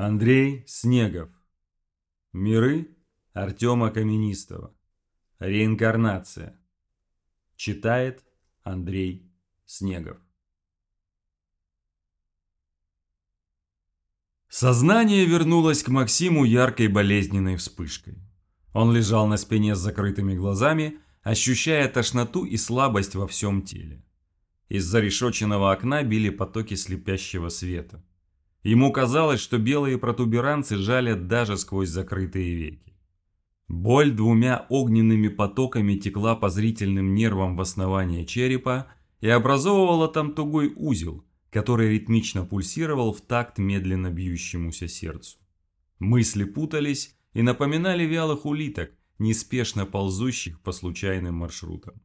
Андрей Снегов. Миры Артема Каменистого. Реинкарнация. Читает Андрей Снегов. Сознание вернулось к Максиму яркой болезненной вспышкой. Он лежал на спине с закрытыми глазами, ощущая тошноту и слабость во всем теле. Из за зарешоченного окна били потоки слепящего света. Ему казалось, что белые протуберанцы жалят даже сквозь закрытые веки. Боль двумя огненными потоками текла по зрительным нервам в основании черепа и образовывала там тугой узел, который ритмично пульсировал в такт медленно бьющемуся сердцу. Мысли путались и напоминали вялых улиток, неспешно ползущих по случайным маршрутам.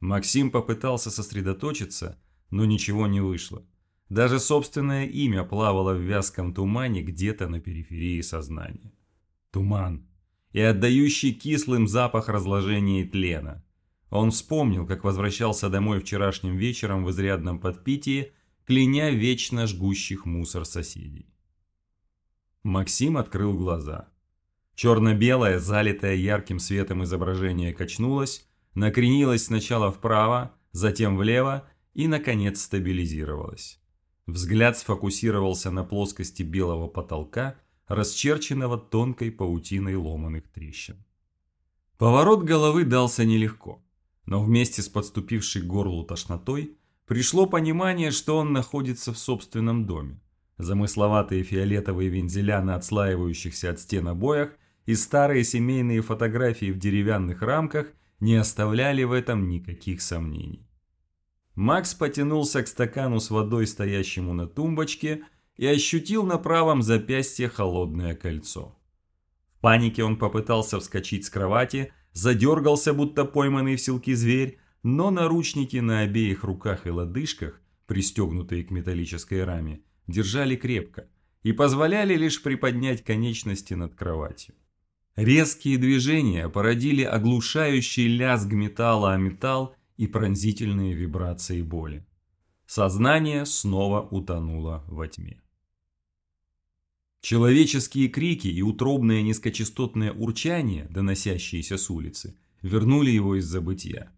Максим попытался сосредоточиться, но ничего не вышло. Даже собственное имя плавало в вязком тумане где-то на периферии сознания. Туман. И отдающий кислым запах разложения и тлена. Он вспомнил, как возвращался домой вчерашним вечером в изрядном подпитии, кляня вечно жгущих мусор соседей. Максим открыл глаза. Черно-белое, залитое ярким светом изображение качнулось, накренилось сначала вправо, затем влево и, наконец, стабилизировалось. Взгляд сфокусировался на плоскости белого потолка, расчерченного тонкой паутиной ломаных трещин. Поворот головы дался нелегко, но вместе с подступившей к горлу тошнотой пришло понимание, что он находится в собственном доме. Замысловатые фиолетовые вензеля на отслаивающихся от стен обоях и старые семейные фотографии в деревянных рамках не оставляли в этом никаких сомнений. Макс потянулся к стакану с водой, стоящему на тумбочке, и ощутил на правом запястье холодное кольцо. В панике он попытался вскочить с кровати, задергался, будто пойманный в селки зверь, но наручники на обеих руках и лодыжках, пристегнутые к металлической раме, держали крепко и позволяли лишь приподнять конечности над кроватью. Резкие движения породили оглушающий лязг металла о металл и пронзительные вибрации боли. Сознание снова утонуло во тьме. Человеческие крики и утробное низкочастотное урчание, доносящиеся с улицы, вернули его из забытия.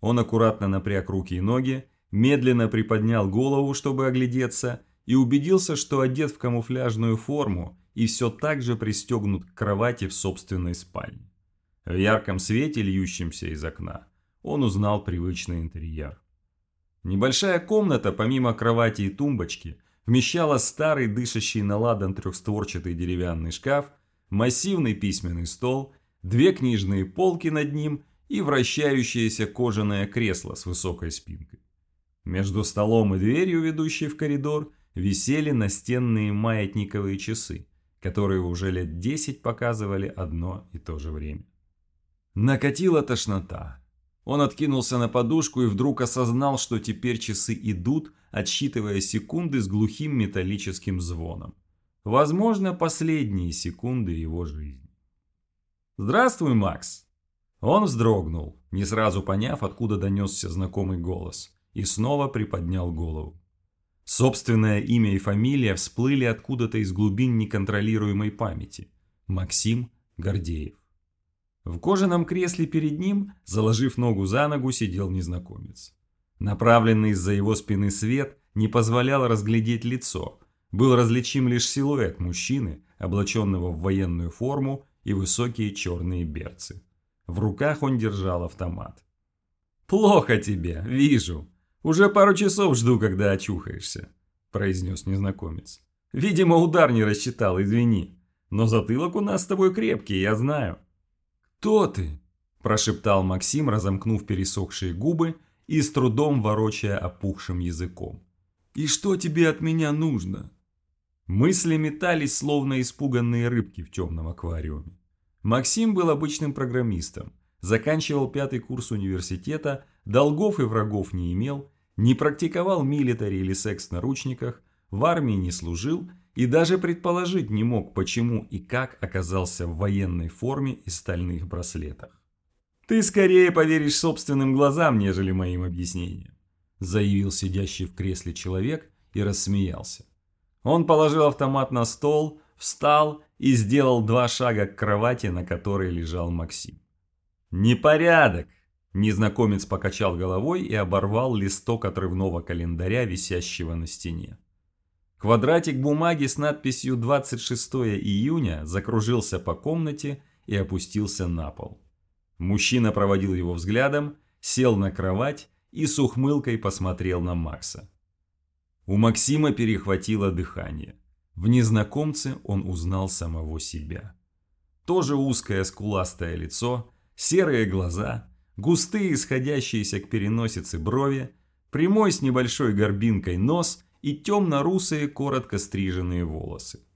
Он аккуратно напряг руки и ноги, медленно приподнял голову, чтобы оглядеться, и убедился, что одет в камуфляжную форму и все так же пристегнут к кровати в собственной спальне. В ярком свете, льющемся из окна, он узнал привычный интерьер. Небольшая комната, помимо кровати и тумбочки, вмещала старый дышащий на ладан трехстворчатый деревянный шкаф, массивный письменный стол, две книжные полки над ним и вращающееся кожаное кресло с высокой спинкой. Между столом и дверью, ведущей в коридор, висели настенные маятниковые часы, которые уже лет десять показывали одно и то же время. Накатила тошнота. Он откинулся на подушку и вдруг осознал, что теперь часы идут, отсчитывая секунды с глухим металлическим звоном. Возможно, последние секунды его жизни. «Здравствуй, Макс!» Он вздрогнул, не сразу поняв, откуда донесся знакомый голос, и снова приподнял голову. Собственное имя и фамилия всплыли откуда-то из глубин неконтролируемой памяти. Максим Гордеев. В кожаном кресле перед ним, заложив ногу за ногу, сидел незнакомец. Направленный из-за его спины свет не позволял разглядеть лицо. Был различим лишь силуэт мужчины, облаченного в военную форму и высокие черные берцы. В руках он держал автомат. «Плохо тебе, вижу. Уже пару часов жду, когда очухаешься», – произнес незнакомец. «Видимо, удар не рассчитал, извини. Но затылок у нас с тобой крепкий, я знаю». «Кто ты?» – прошептал Максим, разомкнув пересохшие губы и с трудом ворочая опухшим языком. «И что тебе от меня нужно?» Мысли метались, словно испуганные рыбки в темном аквариуме. Максим был обычным программистом, заканчивал пятый курс университета, долгов и врагов не имел, не практиковал милитари или секс в наручниках, в армии не служил и даже предположить не мог, почему и как оказался в военной форме и стальных браслетах. «Ты скорее поверишь собственным глазам, нежели моим объяснениям», заявил сидящий в кресле человек и рассмеялся. Он положил автомат на стол, встал и сделал два шага к кровати, на которой лежал Максим. «Непорядок!» Незнакомец покачал головой и оборвал листок отрывного календаря, висящего на стене. Квадратик бумаги с надписью 26 июня закружился по комнате и опустился на пол. Мужчина проводил его взглядом, сел на кровать и с ухмылкой посмотрел на Макса. У Максима перехватило дыхание. В незнакомце он узнал самого себя. Тоже узкое скуластое лицо, серые глаза, густые сходящиеся к переносице брови, прямой с небольшой горбинкой нос и темно-русые коротко стриженные волосы.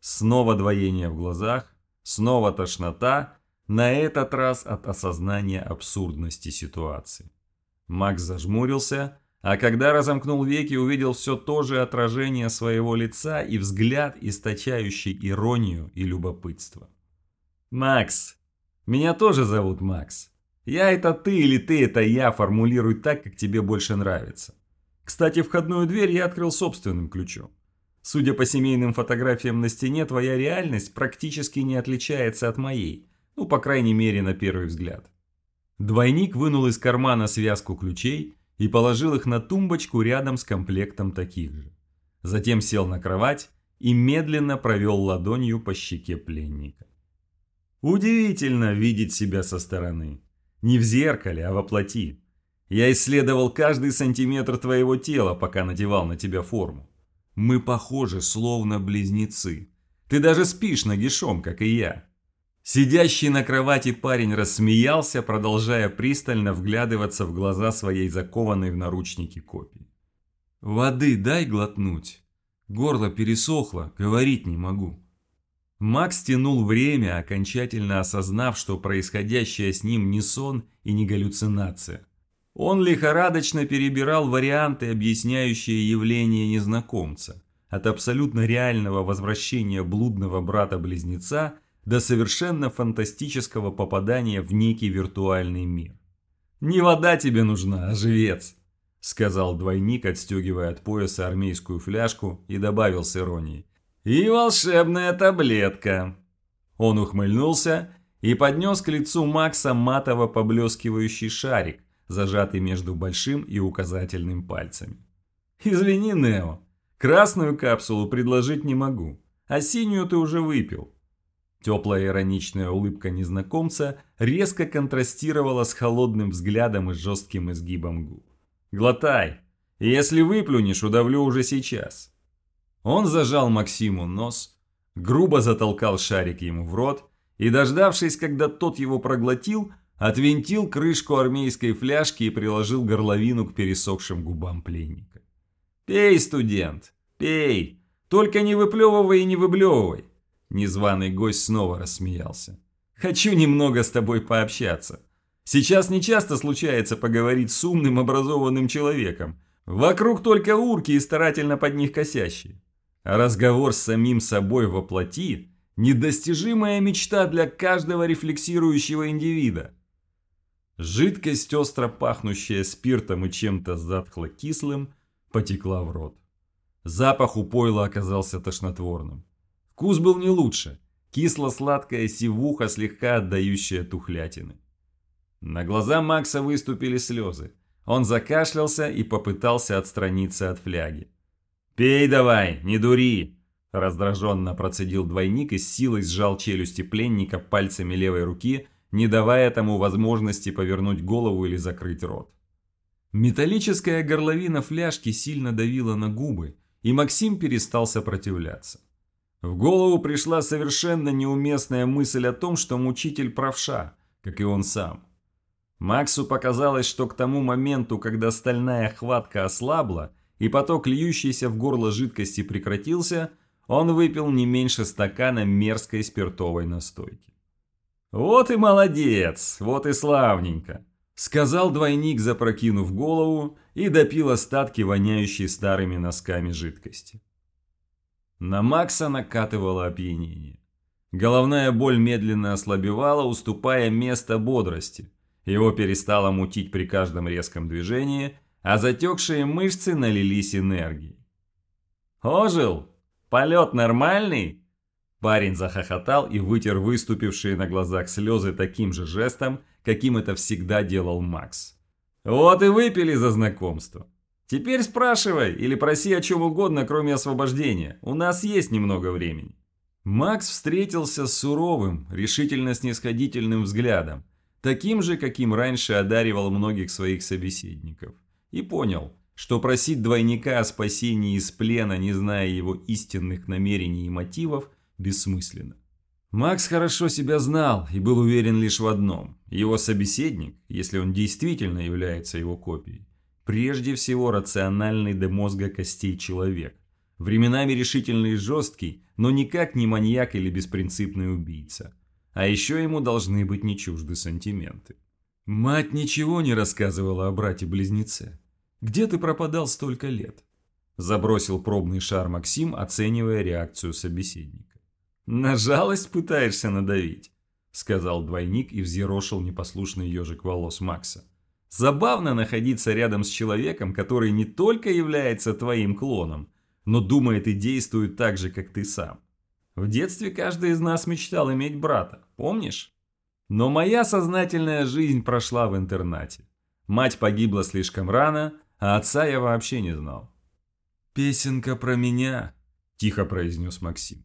Снова двоение в глазах, снова тошнота, на этот раз от осознания абсурдности ситуации. Макс зажмурился, а когда разомкнул веки, увидел все то же отражение своего лица и взгляд, источающий иронию и любопытство. «Макс! Меня тоже зовут Макс. Я это ты или ты это я, формулируй так, как тебе больше нравится. Кстати, входную дверь я открыл собственным ключом. Судя по семейным фотографиям на стене, твоя реальность практически не отличается от моей. Ну, по крайней мере, на первый взгляд. Двойник вынул из кармана связку ключей и положил их на тумбочку рядом с комплектом таких же. Затем сел на кровать и медленно провел ладонью по щеке пленника. Удивительно видеть себя со стороны. Не в зеркале, а во плоти. Я исследовал каждый сантиметр твоего тела, пока надевал на тебя форму. Мы похожи, словно близнецы. Ты даже спишь нагишом, как и я. Сидящий на кровати парень рассмеялся, продолжая пристально вглядываться в глаза своей закованной в наручники копии. «Воды дай глотнуть. Горло пересохло, говорить не могу». Макс тянул время, окончательно осознав, что происходящее с ним не сон и не галлюцинация. Он лихорадочно перебирал варианты, объясняющие явление незнакомца. От абсолютно реального возвращения блудного брата-близнеца до совершенно фантастического попадания в некий виртуальный мир. «Не вода тебе нужна, а живец», — сказал двойник, отстегивая от пояса армейскую фляжку и добавил с иронией. «И волшебная таблетка». Он ухмыльнулся и поднес к лицу Макса матово поблескивающий шарик, зажатый между большим и указательным пальцами. «Извини, Нео, красную капсулу предложить не могу, а синюю ты уже выпил. Теплая ироничная улыбка незнакомца резко контрастировала с холодным взглядом и жестким изгибом губ. «Глотай! Если выплюнешь, удавлю уже сейчас!» Он зажал Максиму нос, грубо затолкал шарик ему в рот и, дождавшись, когда тот его проглотил, отвинтил крышку армейской фляжки и приложил горловину к пересохшим губам пленника. «Пей, студент, пей! Только не выплевывай и не выблевывай!» Незваный гость снова рассмеялся. «Хочу немного с тобой пообщаться. Сейчас не часто случается поговорить с умным образованным человеком. Вокруг только урки и старательно под них косящие. А разговор с самим собой воплоти – недостижимая мечта для каждого рефлексирующего индивида. Жидкость, остро пахнущая спиртом и чем-то затхло-кислым, потекла в рот. Запах у пойла оказался тошнотворным. Вкус был не лучше. Кисло-сладкая сивуха, слегка отдающая тухлятины. На глаза Макса выступили слезы. Он закашлялся и попытался отстраниться от фляги. «Пей давай, не дури!» Раздраженно процедил двойник и с силой сжал челюсти пленника пальцами левой руки, не давая тому возможности повернуть голову или закрыть рот. Металлическая горловина фляжки сильно давила на губы, и Максим перестал сопротивляться. В голову пришла совершенно неуместная мысль о том, что мучитель правша, как и он сам. Максу показалось, что к тому моменту, когда стальная хватка ослабла и поток льющейся в горло жидкости прекратился, он выпил не меньше стакана мерзкой спиртовой настойки. «Вот и молодец, вот и славненько», — сказал двойник, запрокинув голову и допил остатки воняющей старыми носками жидкости. На Макса накатывало опьянение. Головная боль медленно ослабевала, уступая место бодрости. Его перестало мутить при каждом резком движении, а затекшие мышцы налились энергией. «Ожил!» Полет нормальный?» Парень захохотал и вытер выступившие на глазах слезы таким же жестом, каким это всегда делал Макс. «Вот и выпили за знакомство. Теперь спрашивай или проси о чем угодно, кроме освобождения. У нас есть немного времени». Макс встретился с суровым, решительно снисходительным взглядом, таким же, каким раньше одаривал многих своих собеседников, и понял, что просить двойника о спасении из плена, не зная его истинных намерений и мотивов, бессмысленно. Макс хорошо себя знал и был уверен лишь в одном. Его собеседник, если он действительно является его копией, прежде всего рациональный до мозга костей человек, временами решительный и жесткий, но никак не маньяк или беспринципный убийца. А еще ему должны быть не чужды сантименты. Мать ничего не рассказывала о брате-близнеце. «Где ты пропадал столько лет?» Забросил пробный шар Максим, оценивая реакцию собеседника. «На жалость пытаешься надавить», — сказал двойник и взъерошил непослушный ежик волос Макса. «Забавно находиться рядом с человеком, который не только является твоим клоном, но думает и действует так же, как ты сам. В детстве каждый из нас мечтал иметь брата, помнишь? Но моя сознательная жизнь прошла в интернате. Мать погибла слишком рано, а отца я вообще не знал. «Песенка про меня», – тихо произнес Максим.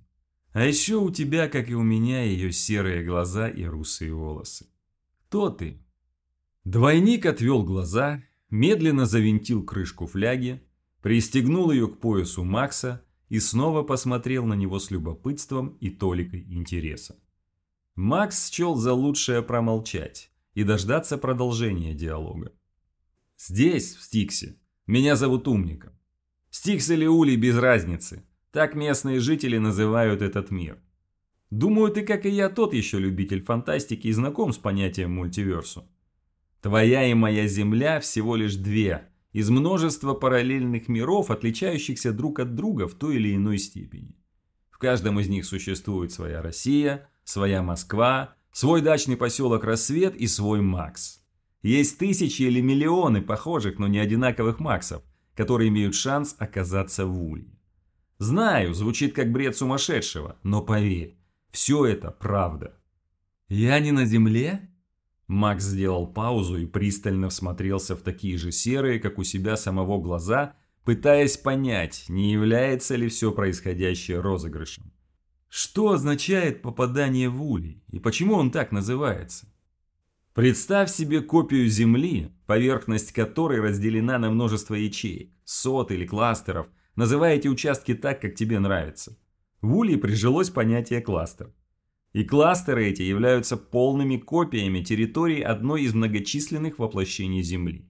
А еще у тебя, как и у меня, ее серые глаза и русые волосы. Кто ты? Двойник отвел глаза, медленно завинтил крышку фляги, пристегнул ее к поясу Макса и снова посмотрел на него с любопытством и толикой интереса. Макс счел за лучшее промолчать и дождаться продолжения диалога. «Здесь, в Стиксе, меня зовут Умником. Стикс или Ули без разницы. Так местные жители называют этот мир. Думаю, ты, как и я, тот еще любитель фантастики и знаком с понятием мультиверсу. Твоя и моя Земля всего лишь две, из множества параллельных миров, отличающихся друг от друга в той или иной степени. В каждом из них существует своя Россия, своя Москва, свой дачный поселок Рассвет и свой Макс. Есть тысячи или миллионы похожих, но не одинаковых Максов, которые имеют шанс оказаться в Улье. Знаю, звучит как бред сумасшедшего, но поверь, все это правда. Я не на земле? Макс сделал паузу и пристально всмотрелся в такие же серые, как у себя самого глаза, пытаясь понять, не является ли все происходящее розыгрышем. Что означает попадание в улей и почему он так называется? Представь себе копию Земли, поверхность которой разделена на множество ячеек, сот или кластеров – называя эти участки так, как тебе нравится. В Улье прижилось понятие кластер. И кластеры эти являются полными копиями территории одной из многочисленных воплощений Земли.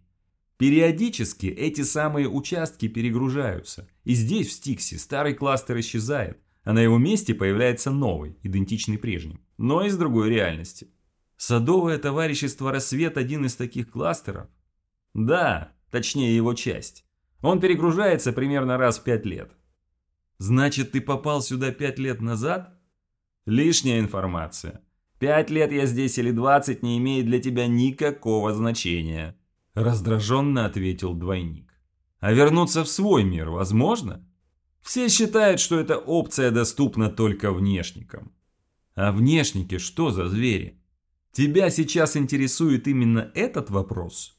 Периодически эти самые участки перегружаются, и здесь, в Стиксе, старый кластер исчезает, а на его месте появляется новый, идентичный прежним, но из другой реальности. Садовое товарищество «Рассвет» один из таких кластеров? Да, точнее его часть. Он перегружается примерно раз в пять лет. Значит, ты попал сюда пять лет назад? Лишняя информация. Пять лет я здесь или двадцать не имеет для тебя никакого значения. Раздраженно ответил двойник. А вернуться в свой мир возможно? Все считают, что эта опция доступна только внешникам. А внешники что за звери? Тебя сейчас интересует именно этот вопрос?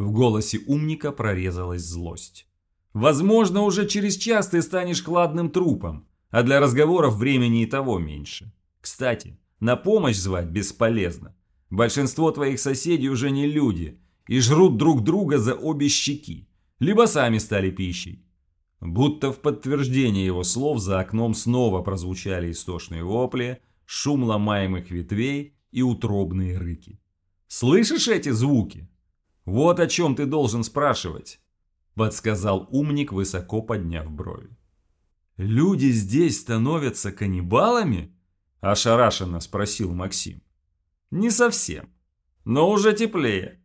В голосе умника прорезалась злость. «Возможно, уже через час ты станешь хладным трупом, а для разговоров времени и того меньше. Кстати, на помощь звать бесполезно. Большинство твоих соседей уже не люди и жрут друг друга за обе щеки, либо сами стали пищей. Будто в подтверждение его слов за окном снова прозвучали истошные вопли, шум ломаемых ветвей и утробные рыки. «Слышишь эти звуки?» «Вот о чем ты должен спрашивать», – подсказал умник, высоко подняв брови. «Люди здесь становятся каннибалами?» – ошарашенно спросил Максим. «Не совсем, но уже теплее.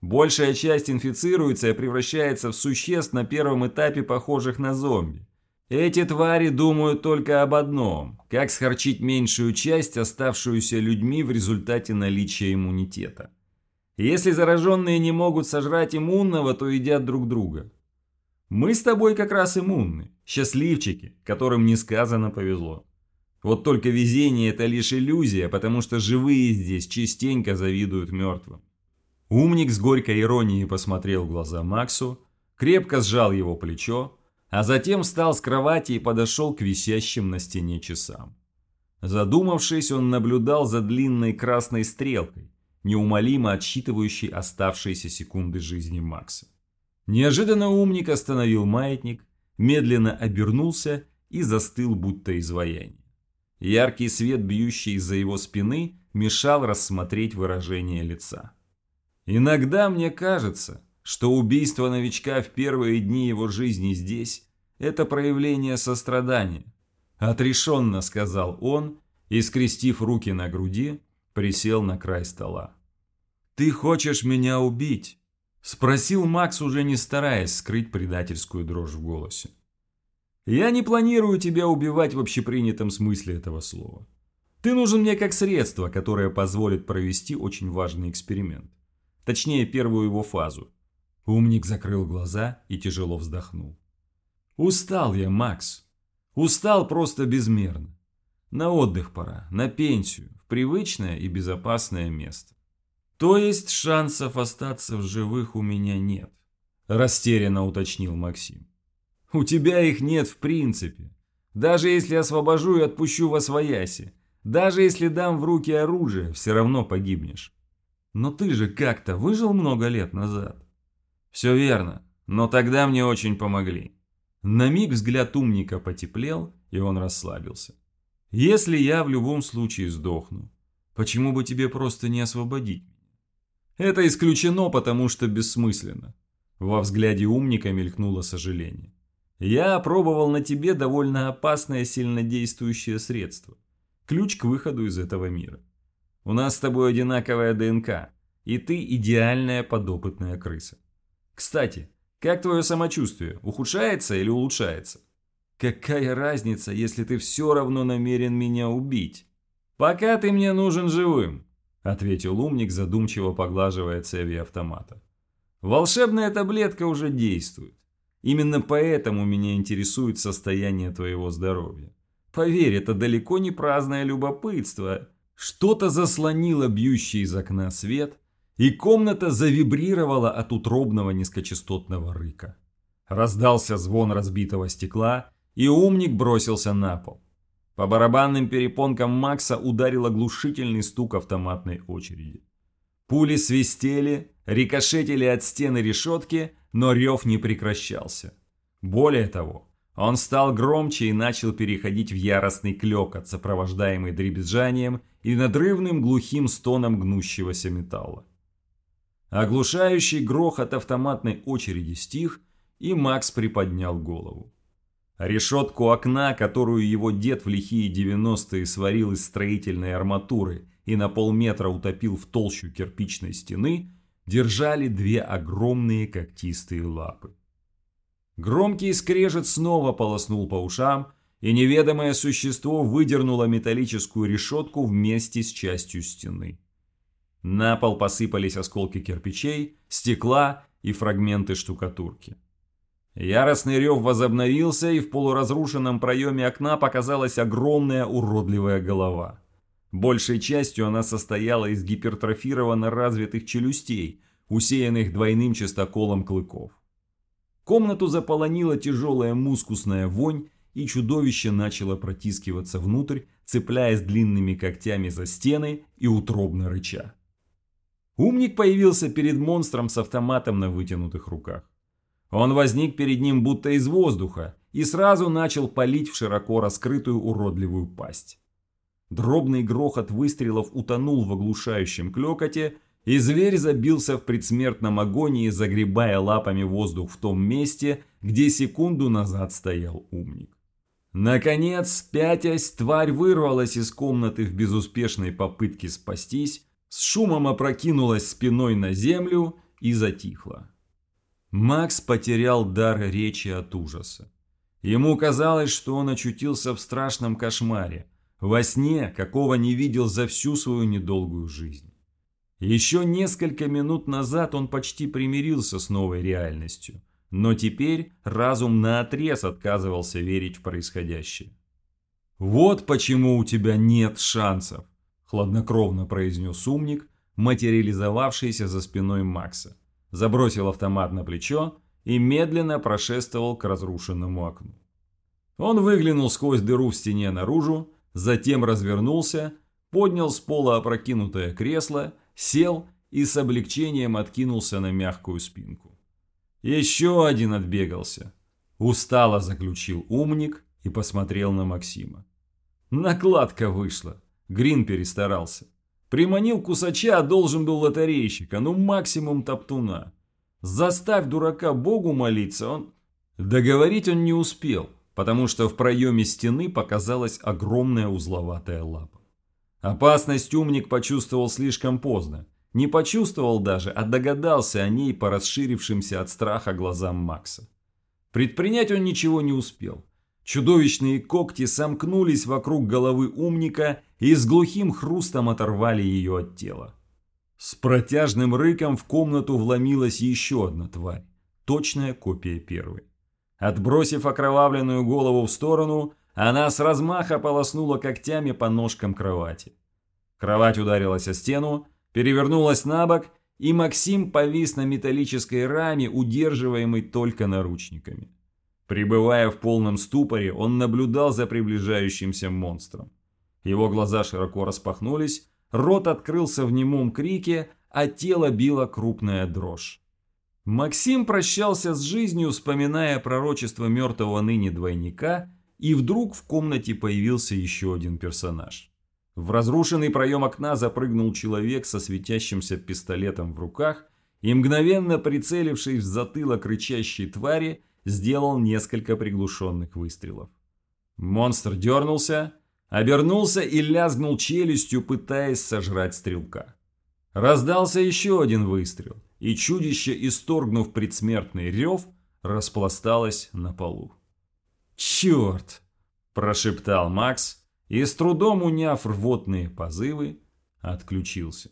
Большая часть инфицируется и превращается в существ на первом этапе, похожих на зомби. Эти твари думают только об одном – как схорчить меньшую часть, оставшуюся людьми в результате наличия иммунитета. Если зараженные не могут сожрать иммунного, то едят друг друга. Мы с тобой как раз иммунны, счастливчики, которым несказанно повезло. Вот только везение это лишь иллюзия, потому что живые здесь частенько завидуют мертвым. Умник с горькой иронией посмотрел в глаза Максу, крепко сжал его плечо, а затем встал с кровати и подошел к висящим на стене часам. Задумавшись, он наблюдал за длинной красной стрелкой, неумолимо отсчитывающей оставшиеся секунды жизни Макса. Неожиданно умник остановил маятник, медленно обернулся и застыл, будто изваяние. Яркий свет, бьющий из-за его спины, мешал рассмотреть выражение лица. Иногда мне кажется, что убийство новичка в первые дни его жизни здесь – это проявление сострадания. Отрешенно сказал он и, скрестив руки на груди, присел на край стола. «Ты хочешь меня убить?» – спросил Макс, уже не стараясь скрыть предательскую дрожь в голосе. «Я не планирую тебя убивать в общепринятом смысле этого слова. Ты нужен мне как средство, которое позволит провести очень важный эксперимент. Точнее, первую его фазу. Умник закрыл глаза и тяжело вздохнул. Устал я, Макс. Устал просто безмерно. На отдых пора, на пенсию, привычное и безопасное место. То есть шансов остаться в живых у меня нет, растерянно уточнил Максим. У тебя их нет в принципе. Даже если освобожу и отпущу во свояси, даже если дам в руки оружие, все равно погибнешь. Но ты же как-то выжил много лет назад. Все верно, но тогда мне очень помогли. На миг взгляд умника потеплел, и он расслабился. Если я в любом случае сдохну, почему бы тебе просто не освободить меня? Это исключено, потому что бессмысленно. Во взгляде умника мелькнуло сожаление. Я опробовал на тебе довольно опасное сильнодействующее средство. Ключ к выходу из этого мира. У нас с тобой одинаковая ДНК, и ты идеальная подопытная крыса. Кстати, как твое самочувствие, ухудшается или улучшается? Какая разница, если ты все равно намерен меня убить? Пока ты мне нужен живым, ответил умник, задумчиво поглаживая цеви автомата. Волшебная таблетка уже действует. Именно поэтому меня интересует состояние твоего здоровья. Поверь, это далеко не праздное любопытство, что-то заслонило бьющий из окна свет, и комната завибрировала от утробного низкочастотного рыка. Раздался звон разбитого стекла, и умник бросился на пол. По барабанным перепонкам Макса ударил оглушительный стук автоматной очереди. Пули свистели, рикошетили от стены решетки, но рев не прекращался. Более того, он стал громче и начал переходить в яростный клёкот, сопровождаемый дребезжанием и надрывным глухим стоном гнущегося металла. Оглушающий грохот автоматной очереди стих, и Макс приподнял голову. Решетку окна, которую его дед в лихие 90-е сварил из строительной арматуры и на полметра утопил в толщу кирпичной стены, держали две огромные когтистые лапы. Громкий скрежет снова полоснул по ушам, и неведомое существо выдернуло металлическую решетку вместе с частью стены. На пол посыпались осколки кирпичей, стекла и фрагменты штукатурки. Яростный рев возобновился, и в полуразрушенном проеме окна показалась огромная уродливая голова. Большей частью она состояла из гипертрофированно развитых челюстей, усеянных двойным частоколом клыков. Комнату заполонила тяжелая мускусная вонь, и чудовище начало протискиваться внутрь, цепляясь длинными когтями за стены и утробно рыча. Умник появился перед монстром с автоматом на вытянутых руках. Он возник перед ним будто из воздуха и сразу начал палить в широко раскрытую уродливую пасть. Дробный грохот выстрелов утонул в оглушающем клёкоте, и зверь забился в предсмертном агонии, загребая лапами воздух в том месте, где секунду назад стоял умник. Наконец, пятясь, тварь вырвалась из комнаты в безуспешной попытке спастись, с шумом опрокинулась спиной на землю и затихла. Макс потерял дар речи от ужаса. Ему казалось, что он очутился в страшном кошмаре, во сне, какого не видел за всю свою недолгую жизнь. Еще несколько минут назад он почти примирился с новой реальностью, Но теперь разум наотрез отказывался верить в происходящее. «Вот почему у тебя нет шансов», – хладнокровно произнес умник, материализовавшийся за спиной Макса. Забросил автомат на плечо и медленно прошествовал к разрушенному окну. Он выглянул сквозь дыру в стене наружу, затем развернулся, поднял с пола опрокинутое кресло, сел и с облегчением откинулся на мягкую спинку. Еще один отбегался. Устало заключил умник и посмотрел на Максима. Накладка вышла. Грин перестарался. Приманил кусача, должен был лотерейщика, ну максимум топтуна. Заставь дурака богу молиться, он... Договорить он не успел, потому что в проеме стены показалась огромная узловатая лапа. Опасность умник почувствовал слишком поздно. Не почувствовал даже, а догадался о ней по расширившимся от страха глазам Макса. Предпринять он ничего не успел. Чудовищные когти сомкнулись вокруг головы умника и с глухим хрустом оторвали ее от тела. С протяжным рыком в комнату вломилась еще одна тварь, точная копия первой. Отбросив окровавленную голову в сторону, она с размаха полоснула когтями по ножкам кровати. Кровать ударилась о стену, перевернулась на бок, и Максим повис на металлической раме, удерживаемой только наручниками. Пребывая в полном ступоре, он наблюдал за приближающимся монстром. Его глаза широко распахнулись, рот открылся в немом крике, а тело било крупная дрожь. Максим прощался с жизнью, вспоминая пророчество мертвого ныне двойника, и вдруг в комнате появился еще один персонаж. В разрушенный проем окна запрыгнул человек со светящимся пистолетом в руках и, мгновенно прицелившись в затылок рычащей твари, сделал несколько приглушенных выстрелов. Монстр дернулся, обернулся и лязгнул челюстью, пытаясь сожрать стрелка. Раздался еще один выстрел, и чудище, исторгнув предсмертный рев, распласталось на полу. «Черт!» – прошептал Макс и, с трудом уняв рвотные позывы, отключился.